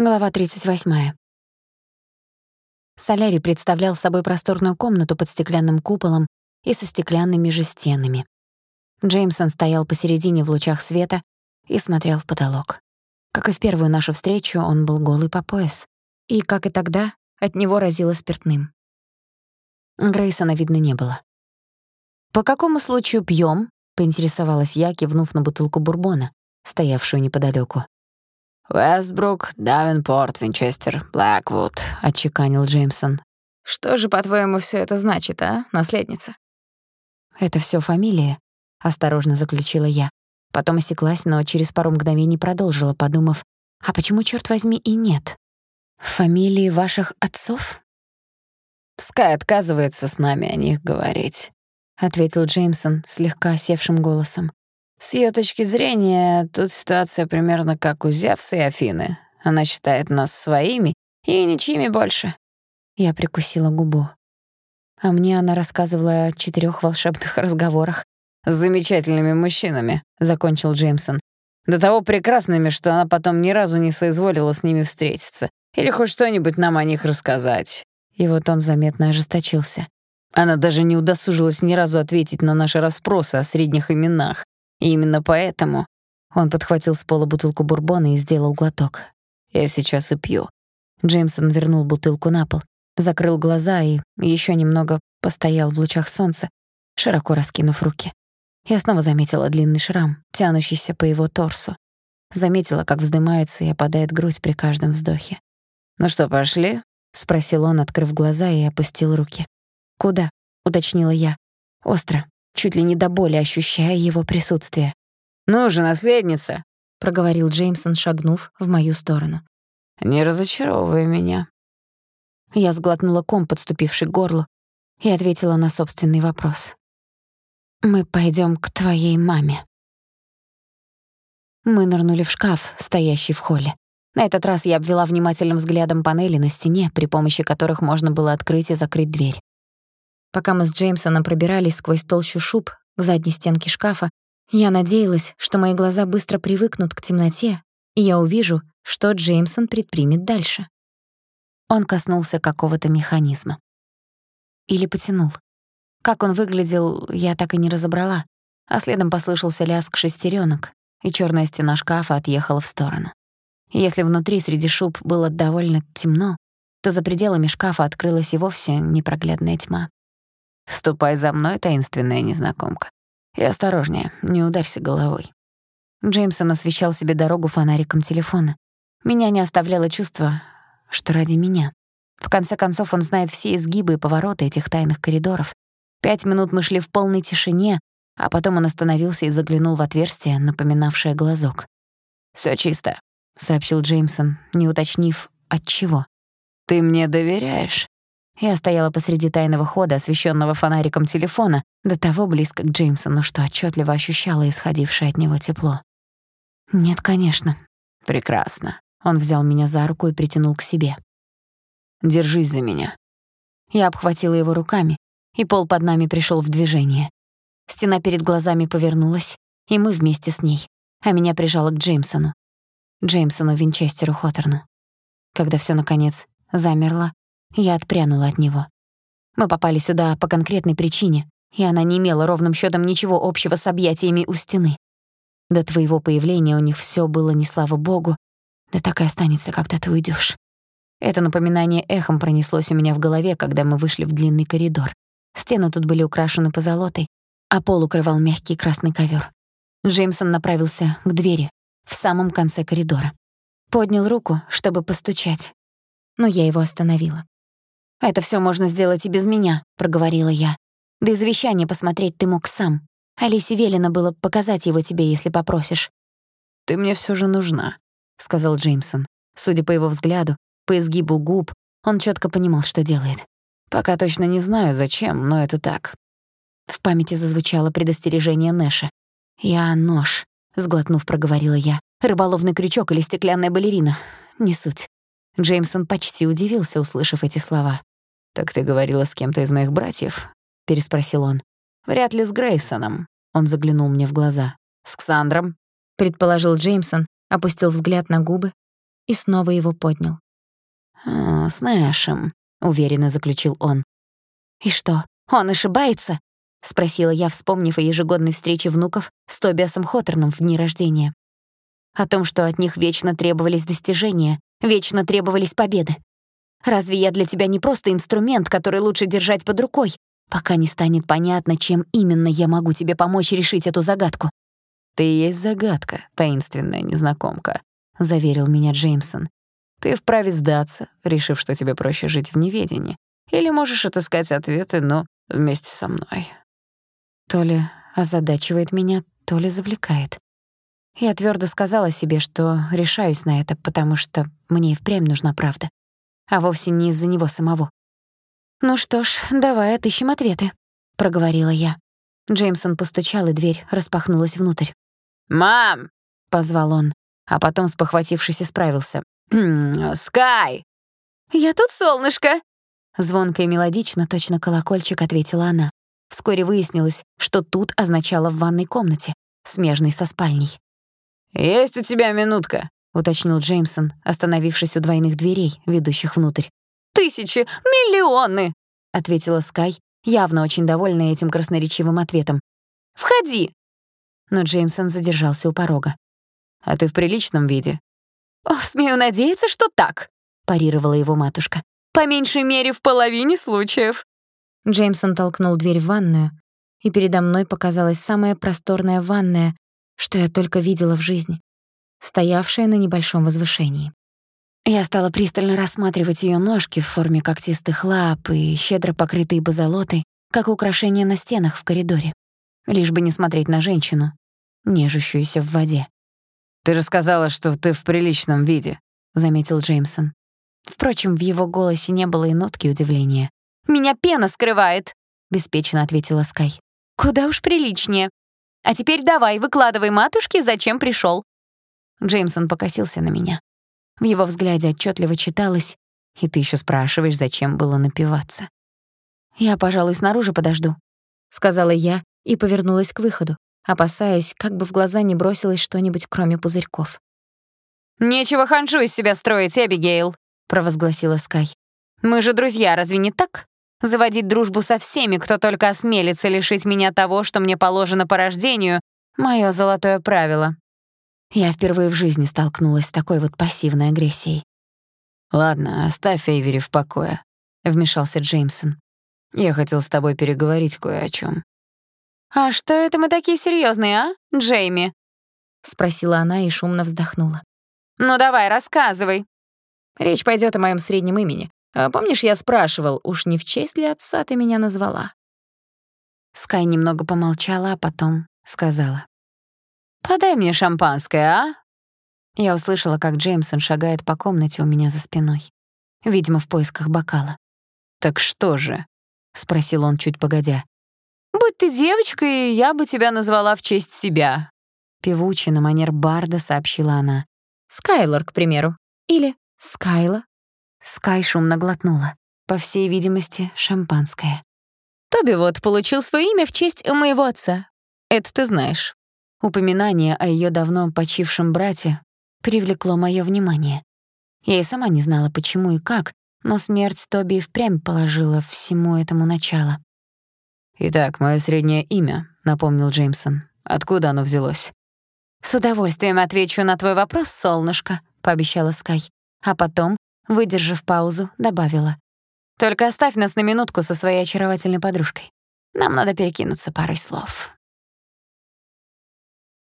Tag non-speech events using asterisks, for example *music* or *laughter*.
Глава 38. Солярий представлял собой просторную комнату под стеклянным куполом и со стеклянными же стенами. Джеймсон стоял посередине в лучах света и смотрел в потолок. Как и в первую нашу встречу, он был голый по пояс. И, как и тогда, от него разило спиртным. Грейсона видно не было. «По какому случаю пьём?» — поинтересовалась я, кивнув на бутылку бурбона, стоявшую неподалёку. «Вестбрук, Давенпорт, Винчестер, Блэквуд», — отчеканил Джеймсон. «Что же, по-твоему, всё это значит, а, наследница?» «Это всё фамилия», — осторожно заключила я. Потом осеклась, но через пару мгновений продолжила, подумав, «А почему, чёрт возьми, и нет? Фамилии ваших отцов?» «Скай отказывается с нами о них говорить», — ответил Джеймсон слегка севшим голосом. С ее точки зрения, тут ситуация примерно как у Зевса и Афины. Она считает нас своими и ничьими больше. Я прикусила губу. А мне она рассказывала о четырех волшебных *laughs* разговорах. «С замечательными мужчинами», — закончил Джеймсон. «До того прекрасными, что она потом ни разу не соизволила с ними встретиться. Или хоть что-нибудь нам о них рассказать». И вот он заметно ожесточился. Она даже не удосужилась ни разу ответить на наши расспросы о средних именах. Именно поэтому он подхватил с пола бутылку бурбона и сделал глоток. Я сейчас и пью. Джеймсон вернул бутылку на пол, закрыл глаза и еще немного постоял в лучах солнца, широко раскинув руки. Я снова заметила длинный шрам, тянущийся по его торсу. Заметила, как вздымается и опадает грудь при каждом вздохе. «Ну что, пошли?» — спросил он, открыв глаза и опустил руки. «Куда?» — уточнила я. Остро, чуть ли не до боли ощущая его присутствие. «Ну же, наследница!» — проговорил Джеймсон, шагнув в мою сторону. «Не разочаровывай меня». Я сглотнула ком, подступивший к горлу, и ответила на собственный вопрос. «Мы пойдем к твоей маме». Мы нырнули в шкаф, стоящий в холле. На этот раз я обвела внимательным взглядом панели на стене, при помощи которых можно было открыть и закрыть дверь. Пока мы с Джеймсоном пробирались сквозь толщу шуб к задней стенке шкафа, я надеялась, что мои глаза быстро привыкнут к темноте, и я увижу, что Джеймсон предпримет дальше. Он коснулся какого-то механизма. Или потянул. Как он выглядел, я так и не разобрала, а следом послышался лязг шестеренок, и черная стена шкафа отъехала в сторону. если внутри среди шуб было довольно темно, то за пределами шкафа открылась и вовсе непроглядная тьма. Ступай за мной, таинственная незнакомка. И осторожнее, не ударься головой. Джеймсон освещал себе дорогу фонариком телефона. Меня не оставляло чувство, что ради меня. В конце концов, он знает все изгибы и повороты этих тайных коридоров. Пять минут мы шли в полной тишине, а потом он остановился и заглянул в отверстие, напоминавшее глазок. «Всё чисто», — сообщил Джеймсон, не уточнив, от чего. «Ты мне доверяешь?» Я стояла посреди тайного хода, освещенного фонариком телефона, до того близко к Джеймсону, что отчетливо ощущала исходившее от него тепло. «Нет, конечно». «Прекрасно». Он взял меня за руку и притянул к себе. «Держись за меня». Я обхватила его руками, и пол под нами пришел в движение. Стена перед глазами повернулась, и мы вместе с ней, а меня прижало к Джеймсону. Джеймсону Винчестеру Хоторну. Когда все наконец замерло, я отпрянула от него. Мы попали сюда по конкретной причине, и она не имела ровным счетом ничего общего с объятиями у стены. До твоего появления у них все было не слава богу, да так и останется, когда ты уйдешь. Это напоминание эхом пронеслось у меня в голове, когда мы вышли в длинный коридор. Стены тут были украшены позолотой, а пол укрывал мягкий красный ковер. Джеймсон направился к двери в самом конце коридора. Поднял руку, чтобы постучать, но я его остановила. «Это всё можно сделать и без меня», — проговорила я. «Да и завещание посмотреть ты мог сам. Алисе велено было показать его тебе, если попросишь». «Ты мне всё же нужна», — сказал Джеймсон. Судя по его взгляду, по изгибу губ, он чётко понимал, что делает. «Пока точно не знаю, зачем, но это так». В памяти зазвучало предостережение Нэша. «Я нож», — сглотнув, проговорила я. «Рыболовный крючок или стеклянная балерина. Не суть». Джеймсон почти удивился, услышав эти слова. «Так ты говорила с кем-то из моих братьев?» — переспросил он. «Вряд ли с Грейсоном». Он заглянул мне в глаза. «С Ксандром?» — предположил Джеймсон, опустил взгляд на губы. и снова его поднял. «А, «С Нэшем», — уверенно заключил он. «И что, он ошибается?» — спросила я, вспомнив о ежегодной встрече внуков с Тобиасом Хоттерном в дни рождения. О том, что от них вечно требовались достижения, вечно требовались победы. Разве я для тебя не просто инструмент, который лучше держать под рукой, пока не станет понятно, чем именно я могу тебе помочь решить эту загадку?» «Ты есть загадка, таинственная незнакомка», — заверил меня Джеймсон. «Ты вправе сдаться, решив, что тебе проще жить в неведении. Или можешь отыскать ответы, но вместе со мной». То ли озадачивает меня, то ли завлекает. Я твердо сказала себе, что решаюсь на это, потому что мне и впрямь нужна правда, а вовсе не из-за него самого. «Ну что ж, давай отыщем ответы», — проговорила я. Джеймсон постучал, и дверь распахнулась внутрь. «Мам!» — позвал он, а потом, спохватившись, исправился. «Хм, «Скай!» «Я тут, солнышко!» Звонко и мелодично, точно колокольчик, ответила она. Вскоре выяснилось, что тут означало в ванной комнате, смежной со спальней. «Есть у тебя минутка», — уточнил Джеймсон, остановившись у двойных дверей, ведущих внутрь. «Тысячи, миллионы!» — ответила Скай, явно очень довольная этим красноречивым ответом. «Входи!» Но Джеймсон задержался у порога. «А ты в приличном виде?» «О, смею надеяться, что так», — парировала его матушка. «По меньшей мере в половине случаев». Джеймсон толкнул дверь в ванную, и передо мной показалась самая просторная ванная, что я только видела в жизни, стоявшая на небольшом возвышении. Я стала пристально рассматривать ее ножки в форме когтистых лап и щедро покрытые базолотой, как украшения на стенах в коридоре, лишь бы не смотреть на женщину, нежущуюся в воде. «Ты же сказала, что ты в приличном виде», — заметил Джеймсон. Впрочем, в его голосе не было и нотки удивления. «Меня пена скрывает», — беспечно ответила Скай. «Куда уж приличнее. А теперь давай, выкладывай матушке, зачем пришел. Джеймсон покосился на меня. В его взгляде отчетливо читалось, и ты еще спрашиваешь, зачем было напиваться. «Я, пожалуй, снаружи подожду», — сказала я и повернулась к выходу, опасаясь, как бы в глаза не бросилось что-нибудь, кроме пузырьков. «Нечего ханжу из себя строить, Эбигейл», — провозгласила Скай. «Мы же друзья, разве не так? Заводить дружбу со всеми, кто только осмелится лишить меня того, что мне положено по рождению — мое золотое правило». Я впервые в жизни столкнулась с такой вот пассивной агрессией. «Ладно, оставь Эйвери в покое», — вмешался Джеймсон. «Я хотел с тобой переговорить кое о чем. «А что это мы такие серьезные, а, Джейми?» — спросила она и шумно вздохнула. «Ну давай, рассказывай». «Речь пойдет о моем среднем имени. А помнишь, я спрашивал, уж не в честь ли отца ты меня назвала?» Скай немного помолчала, а потом сказала. «Подай мне шампанское, а?» Я услышала, как Джеймсон шагает по комнате у меня за спиной. Видимо, в поисках бокала. «Так что же?» — спросил он чуть погодя. «Будь ты девочкой, я бы тебя назвала в честь себя», — певуче на манер барда сообщила она. «Скайлор, к примеру. Или Скайла». Скай шумно глотнула. По всей видимости, шампанское. «Тоби вот получил свое имя в честь моего отца. Это ты знаешь». Упоминание о ее давно почившем брате привлекло мое внимание. Я и сама не знала, почему и как, но смерть Тоби впрямь положила всему этому начало. «Итак, мое среднее имя», — напомнил Джеймсон. «Откуда оно взялось?» «С удовольствием отвечу на твой вопрос, солнышко», — пообещала Скай. А потом, выдержав паузу, добавила. «Только оставь нас на минутку со своей очаровательной подружкой. Нам надо перекинуться парой слов».